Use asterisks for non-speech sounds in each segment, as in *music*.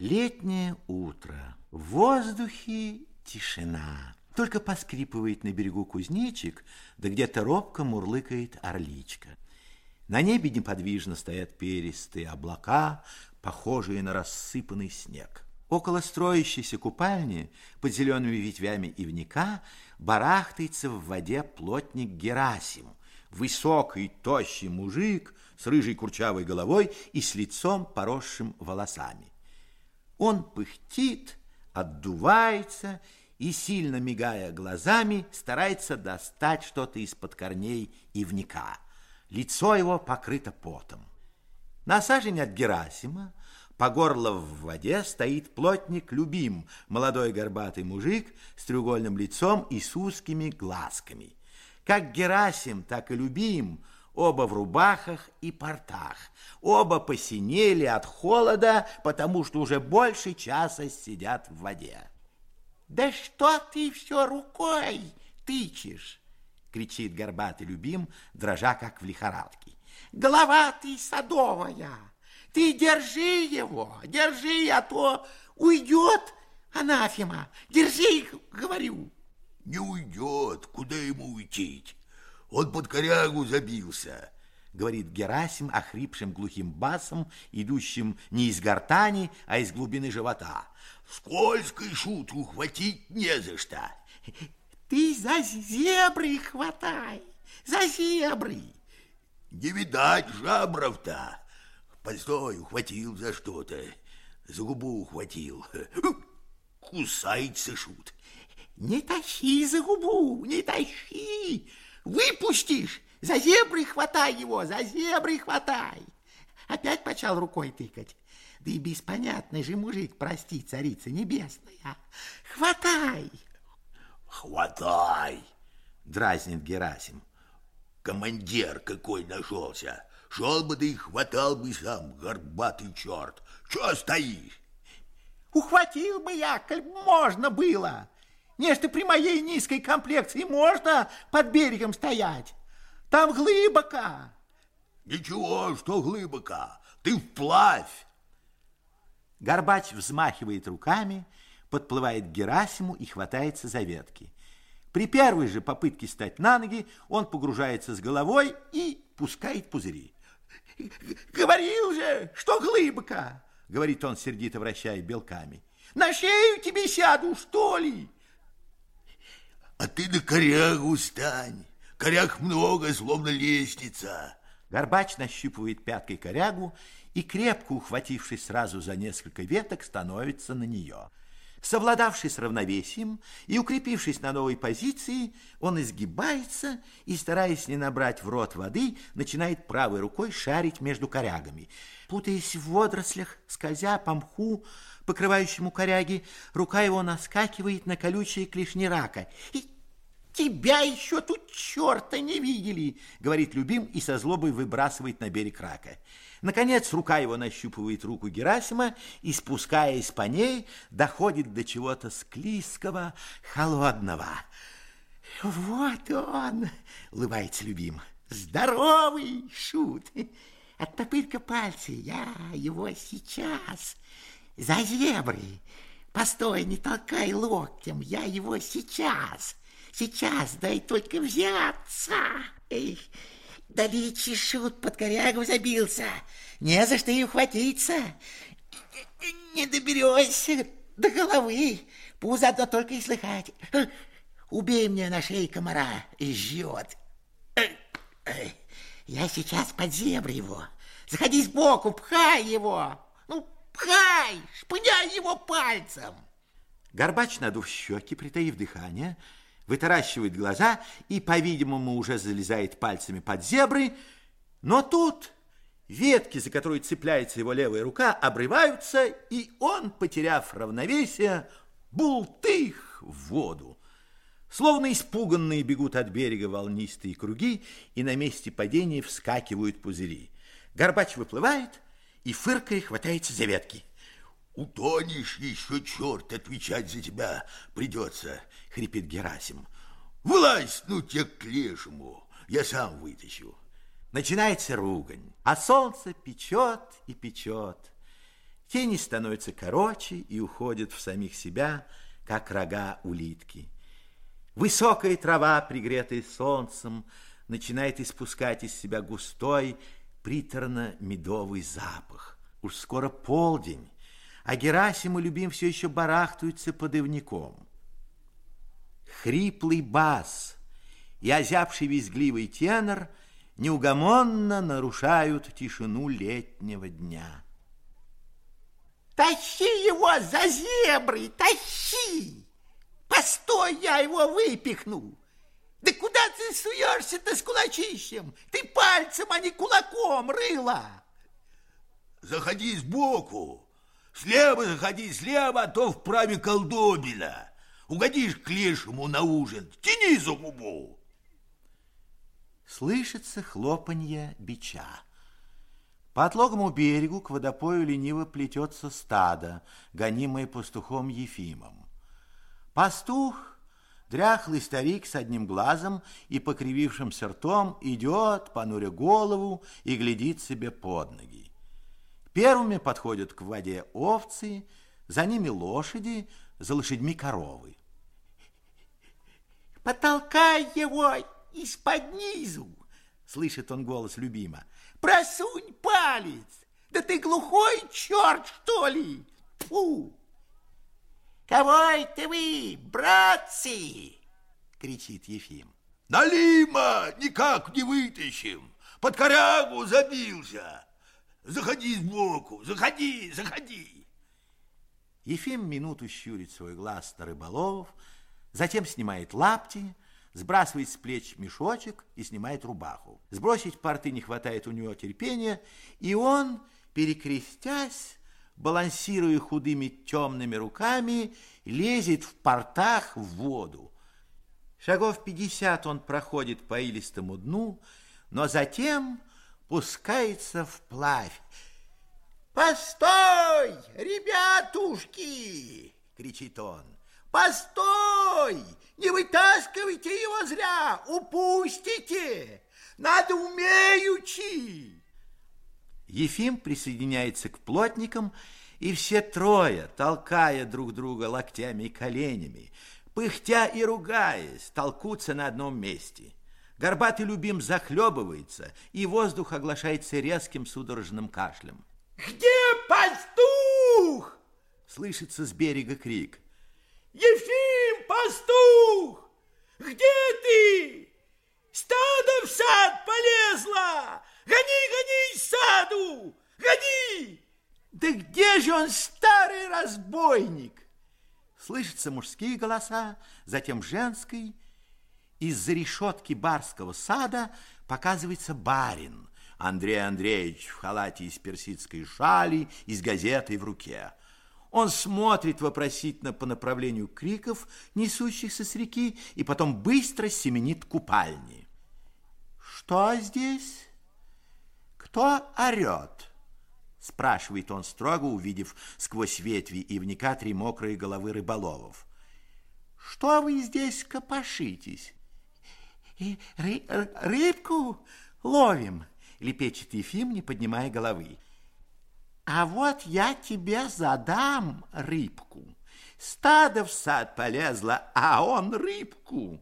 Летнее утро. В воздухе тишина. Только поскрипывает на берегу кузнечик, да где-то робко мурлыкает орличка. На небе неподвижно стоят перистые облака, похожие на рассыпанный снег. Около строящейся купальни под зелеными ветвями ивника барахтается в воде плотник Герасим, высокий, тощий мужик с рыжей курчавой головой и с лицом, поросшим волосами. Он пыхтит, отдувается и, сильно мигая глазами, старается достать что-то из-под корней ивника. Лицо его покрыто потом. На сажень от Герасима по горло в воде стоит плотник Любим, молодой горбатый мужик с треугольным лицом и с узкими глазками. Как Герасим, так и Любим – Оба в рубахах и портах. Оба посинели от холода, потому что уже больше часа сидят в воде. «Да что ты все рукой тычешь?» кричит горбатый любим, дрожа как в лихорадке. «Голова ты садовая! Ты держи его, держи, а то уйдет анафема! Держи, говорю!» «Не уйдет, куда ему уйти?» Он под корягу забился, говорит Герасим охрипшим глухим басом, идущим не из гортани, а из глубины живота. Скользкой шут ухватить не за что. Ты за зебры хватай, за зебры. Не видать жабров-то. Постой, ухватил за что-то. За губу ухватил. Кусается шут. Не тащи за губу, не тащи. Выпустишь, за зебры хватай его, за зебры хватай. Опять почал рукой тыкать. Да и беспонятный же мужик, прости, царица небесная. Хватай! Хватай! Дразнит Герасим. Командир какой нашелся. Шел бы да и хватал бы сам, горбатый черт. Че стоишь? Ухватил бы я, коль можно было. Нечто при моей низкой комплекции можно под берегом стоять. Там глыбоко. Ничего, что глыбоко. Ты вплавь. Горбач взмахивает руками, подплывает к Герасиму и хватается за ветки. При первой же попытке встать на ноги он погружается с головой и пускает пузыри. «Говорил же, что глыбоко!» — говорит он, сердито вращая белками. «На шею тебе сяду, что ли?» А ты на корягу стань. Коряг много, словно лестница. Горбач нащупывает пяткой корягу и, крепко ухватившись сразу за несколько веток, становится на нее. Совладавшись равновесием и укрепившись на новой позиции, он изгибается и, стараясь не набрать в рот воды, начинает правой рукой шарить между корягами. Путаясь в водорослях, скользя по мху, покрывающему коряги, рука его наскакивает на колючие клешни рака. И тебя еще тут черта не видели, говорит Любим и со злобой выбрасывает на берег рака. Наконец рука его нащупывает руку Герасима и, спускаясь по ней, доходит до чего-то склизкого, холодного. Вот он, улыбается Любим, здоровый шут. Оттопырь-ка пальцы, я его сейчас за зебры. Постой, не толкай локтем, я его сейчас, сейчас, дай только взяться. Да ведь шут под корягу забился, не за что и ухватиться. Не доберешься до головы, пусть заодно только и слыхать. Убей мне на шее комара, жжет. Я сейчас под зебры его. Заходи сбоку, пхай его. Ну, Пхай, шпыняй его пальцем. Горбач, надув щеки, притаив дыхание, вытаращивает глаза и, по-видимому, уже залезает пальцами под зебры, но тут ветки, за которые цепляется его левая рука, обрываются, и он, потеряв равновесие, бултых в воду. Словно испуганные бегут от берега волнистые круги, и на месте падения вскакивают пузыри. Горбач выплывает, и, фыркая, хватается за ветки. «Утонешь еще, черт, отвечать за тебя придется», — хрипит Герасим. «Вылазь, ну тебе к лешему, я сам вытащу». Начинается ругань, а солнце печет и печет. Тени становятся короче и уходят в самих себя, как рога улитки. Высокая трава, пригретая солнцем, начинает испускать из себя густой, приторно-медовый запах. Уж скоро полдень, а Герасим и Любим все еще барахтаются под ивником. Хриплый бас и озябший визгливый тенор неугомонно нарушают тишину летнего дня. Тащи его за зебры, тащи! Постой, я его выпихну! Да куда ты суешься-то с кулачищем? Ты пальцем, а не кулаком, рыла! Заходи сбоку, слева заходи, слева, а то вправе колдобина. Угодишь к лешему на ужин, тяни за губу. Слышится хлопанье бича. По отлогому берегу к водопою лениво плетется стадо, гонимое пастухом Ефимом. Пастух, дряхлый старик с одним глазом и покривившимся ртом, идет, понуря голову, и глядит себе под ноги. Первыми подходят к воде овцы, за ними лошади, за лошадьми коровы. «Потолкай его из-под низу!» Слышит он голос любима. Просунь палец! Да ты глухой черт, что ли? Фу! Кого это вы, братцы? Кричит Ефим. Налима никак не вытащим. Под корягу забился. Заходи сбоку, заходи, заходи. Ефим минуту щурит свой глаз на рыболов, затем снимает лапти, сбрасывает с плеч мешочек и снимает рубаху. Сбросить порты не хватает у него терпения, и он, перекрестясь, балансируя худыми темными руками, лезет в портах в воду. Шагов пятьдесят он проходит по илистому дну, но затем пускается вплавь. «Постой, ребятушки!» — кричит он. Постой! Не вытаскивайте его зря, упустите! Надо умеючи!» Ефим присоединяется к плотникам, и все трое, толкая друг друга локтями и коленями, пыхтя и ругаясь, толкутся на одном месте. Горбатый любим захлебывается, и воздух оглашается резким судорожным кашлем. «Где пастух?» Слышится с берега крик. Ефим, пастух, где ты? Стадо в сад полезло! Гони, гони саду! Гони! Да где же он, старый разбойник? Слышатся мужские голоса, затем женский. Из-за решетки барского сада показывается барин Андрей Андреевич в халате из персидской шали и с газетой в руке. Он смотрит вопросительно по направлению криков, несущихся с реки, и потом быстро семенит к купальне. «Что здесь? Кто орет?» Спрашивает он строго, увидев сквозь ветви ивника три мокрые головы рыболовов. «Что вы здесь копошитесь?» И ры «Рыбку ловим», лепечет Ефим, не поднимая головы. А вот я тебе задам рыбку. Стадо в сад полезло, а он рыбку.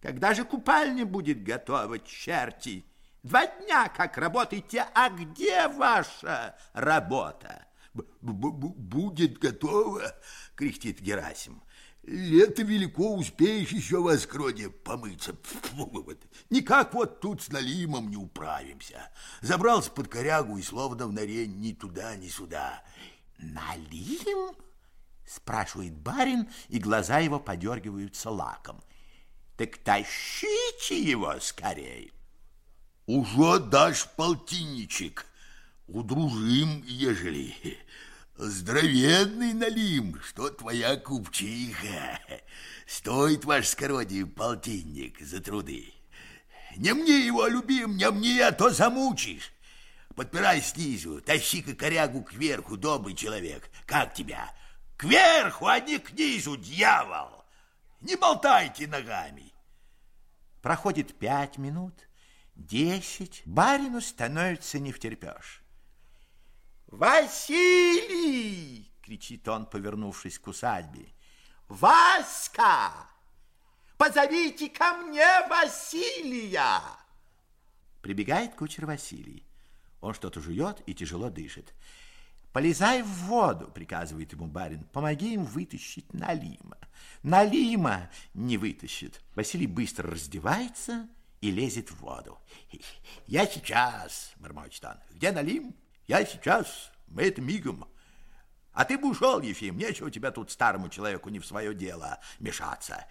Когда же купальня будет готова, черти? Два дня как работаете, а где ваша работа? «Будет готова», — кряхтит Герасим. Лето велико, успеешь еще в Оскроде помыться. Никак вот тут с Налимом не управимся. Забрался под корягу и словно в норе ни туда, ни сюда. Налим? Спрашивает барин, и глаза его подергиваются лаком. Так тащите его скорее. Уже дашь полтинничек. Удружим, ежели... Здоровенный налим, что твоя купчиха. Стоит ваш скородий полтинник за труды. Не мне его любим, не мне, а то замучишь. Подпирай снизу, тащи-ка корягу кверху, добрый человек. Как тебя? Кверху, а не к низу, дьявол! Не болтайте ногами. Проходит пять минут, десять, барину становится не втерпешь. Василий! кричит он, повернувшись к усадьбе. Васька! Позовите ко мне Василия! Прибегает кучер Василий. Он что-то жует и тяжело дышит. «Полезай в воду», — приказывает ему барин. «Помоги им вытащить Налима». Налима не вытащит. Василий быстро раздевается и лезет в воду. *laughs* «Я сейчас», — бормочет он. «Где Налим? Я сейчас. Мы это мигом. А ты бы ушел, Ефим. Нечего тебя тут старому человеку не в свое дело мешаться.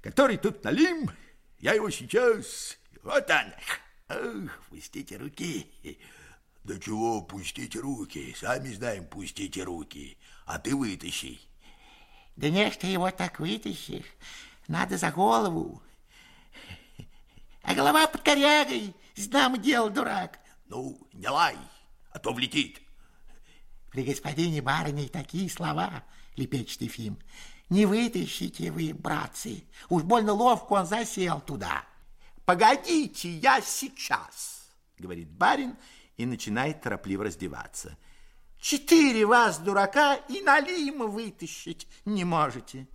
Который тут Налим? Я его сейчас... Вот он. Ах, пустите руки». Да чего, пустите руки, сами знаем, пустите руки, а ты вытащи. Да не, что его так вытащишь, надо за голову. А голова под корягой, знам дело, дурак. Ну, не лай, а то влетит. При господине барыне такие слова, лепечет Ефим. Не вытащите вы, братцы, уж больно ловко он засел туда. Погодите, я сейчас, говорит барин, и начинает торопливо раздеваться. Четыре вас, дурака, и налима вытащить не можете.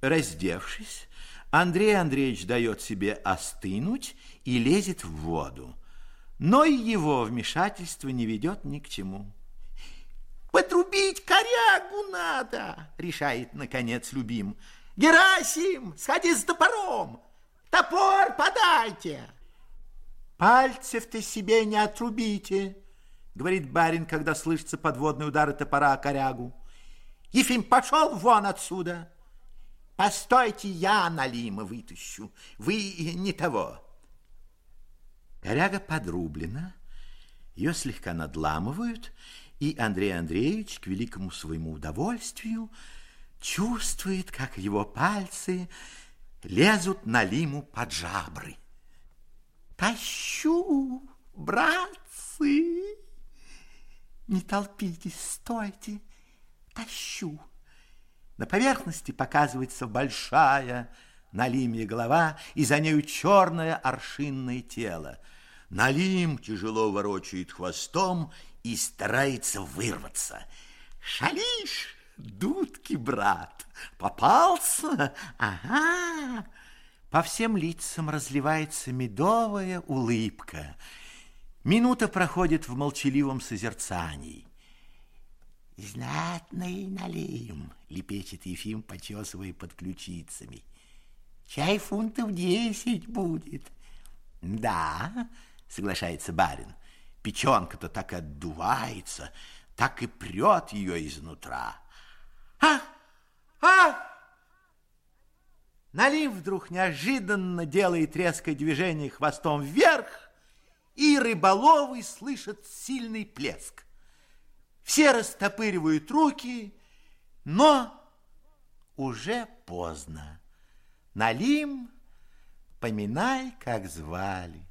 Раздевшись, Андрей Андреевич дает себе остынуть и лезет в воду. Но и его вмешательство не ведет ни к чему. «Потрубить корягу надо!» — решает, наконец, любим. «Герасим, сходи с топором! Топор подайте!» Пальцев-то себе не отрубите, говорит барин, когда слышится подводный удар топора о корягу. Ефим, пошел вон отсюда. Постойте, я налима вытащу. Вы не того. Коряга подрублена, ее слегка надламывают, и Андрей Андреевич, к великому своему удовольствию, чувствует, как его пальцы лезут на лиму под жабры. Тащу, братцы! Не толпитесь, стойте, тащу. На поверхности показывается большая Налимья голова, и за нею черное аршинное тело. Налим тяжело ворочает хвостом и старается вырваться. Шалишь, дудки, брат, попался? Ага, по всем лицам разливается медовая улыбка. Минута проходит в молчаливом созерцании. «Знатный налим», — лепечет Ефим, почесывая под ключицами. «Чай фунтов десять будет». «Да», — соглашается барин, — «печенка-то так отдувается, так и прет ее изнутра». «А! А!» Налив вдруг неожиданно делает резкое движение хвостом вверх, и рыболовы слышат сильный плеск. Все растопыривают руки, но уже поздно. Налим, поминай, как звали.